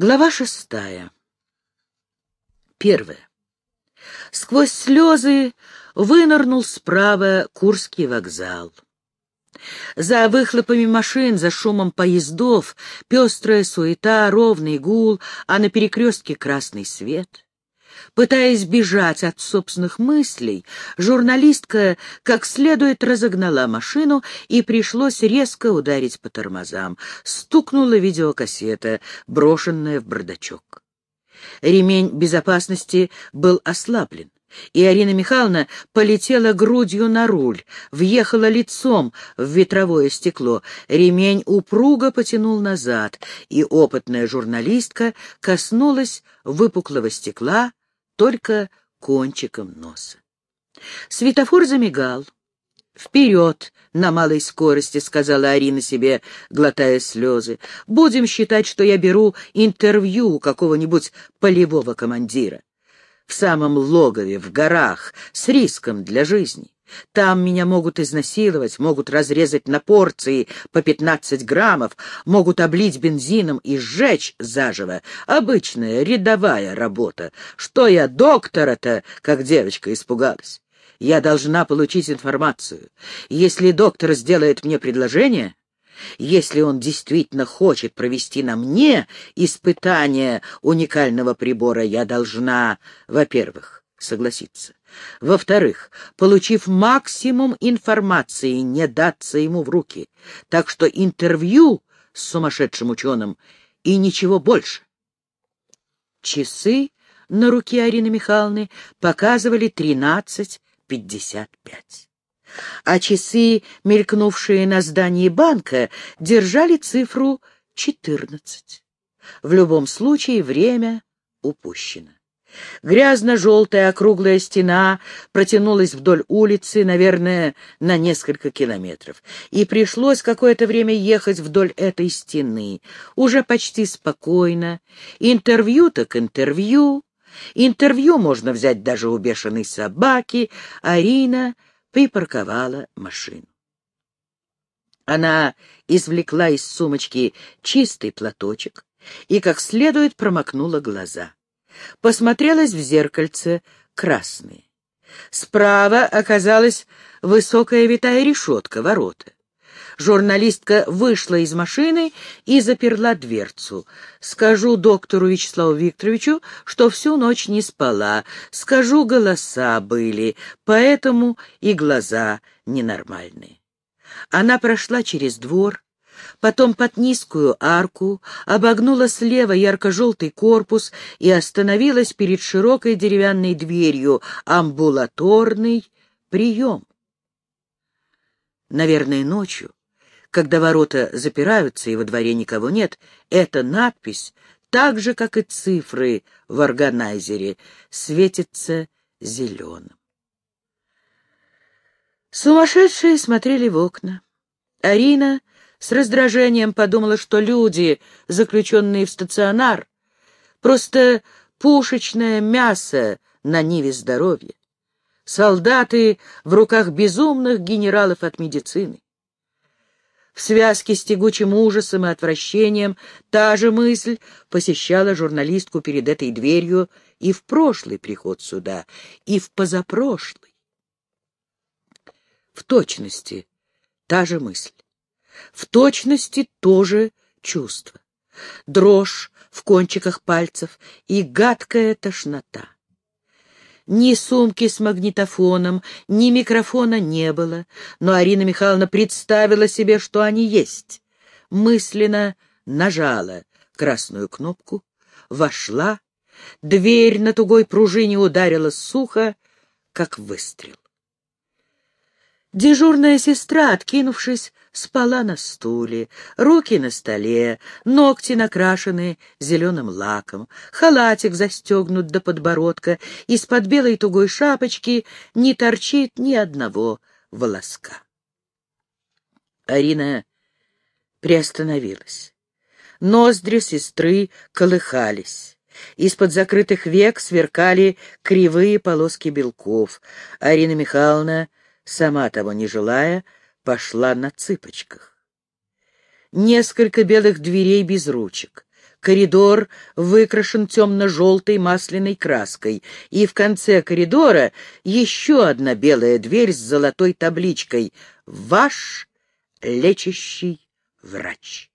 Глава шестая. Первая. Сквозь слезы вынырнул справа Курский вокзал. За выхлопами машин, за шумом поездов, пестрая суета, ровный гул, а на перекрестке красный свет. Пытаясь бежать от собственных мыслей, журналистка как следует разогнала машину, и пришлось резко ударить по тормозам. Стукнула видеокассета, брошенная в бардачок. Ремень безопасности был ослаблен и Арина Михайловна полетела грудью на руль, въехала лицом в ветровое стекло. Ремень упруго потянул назад, и опытная журналистка коснулась выпуклого стекла только кончиком носа. Светофор замигал. «Вперед!» — на малой скорости сказала Арина себе, глотая слезы. «Будем считать, что я беру интервью у какого-нибудь полевого командира. В самом логове, в горах, с риском для жизни. Там меня могут изнасиловать, могут разрезать на порции по пятнадцать граммов, могут облить бензином и сжечь заживо. Обычная рядовая работа. Что я доктора-то, как девочка испугалась? Я должна получить информацию. Если доктор сделает мне предложение, если он действительно хочет провести на мне испытание уникального прибора, я должна, во-первых, согласиться. Во-вторых, получив максимум информации, не даться ему в руки. Так что интервью с сумасшедшим ученым и ничего больше. Часы на руке Арины Михайловны показывали тринадцать пятьдесят пять. А часы, мелькнувшие на здании банка, держали цифру четырнадцать. В любом случае время упущено. Грязно-желтая округлая стена протянулась вдоль улицы, наверное, на несколько километров, и пришлось какое-то время ехать вдоль этой стены, уже почти спокойно. Интервью так интервью. Интервью можно взять даже у бешеной собаки. Арина припарковала машину. Она извлекла из сумочки чистый платочек и как следует промокнула глаза посмотрелась в зеркальце красные. Справа оказалась высокая витая решетка, ворота. Журналистка вышла из машины и заперла дверцу. Скажу доктору Вячеславу Викторовичу, что всю ночь не спала. Скажу, голоса были, поэтому и глаза ненормальные. Она прошла через двор, потом под низкую арку, обогнула слева ярко-желтый корпус и остановилась перед широкой деревянной дверью «Амбулаторный прием». Наверное, ночью, когда ворота запираются и во дворе никого нет, эта надпись, так же, как и цифры в органайзере, светится зеленым. Сумасшедшие смотрели в окна. Арина с раздражением подумала, что люди, заключенные в стационар, просто пушечное мясо на ниве здоровья. Солдаты в руках безумных генералов от медицины. В связке с тягучим ужасом и отвращением та же мысль посещала журналистку перед этой дверью и в прошлый приход сюда, и в позапрошлый. В точности та же мысль в точности тоже чувство. Дрожь в кончиках пальцев и гадкая тошнота. Ни сумки с магнитофоном, ни микрофона не было, но Арина Михайловна представила себе, что они есть. Мысленно нажала красную кнопку, вошла, дверь на тугой пружине ударила сухо, как выстрел. Дежурная сестра, откинувшись, спала на стуле, руки на столе, ногти накрашены зеленым лаком, халатик застегнут до подбородка, из-под белой тугой шапочки не торчит ни одного волоска. Арина приостановилась. Ноздри сестры колыхались. Из-под закрытых век сверкали кривые полоски белков. Арина Михайловна сама того не желая, пошла на цыпочках. Несколько белых дверей без ручек, Коридор выкрашен темно-желтой масляной краской, и в конце коридора еще одна белая дверь с золотой табличкой «Ваш лечащий врач».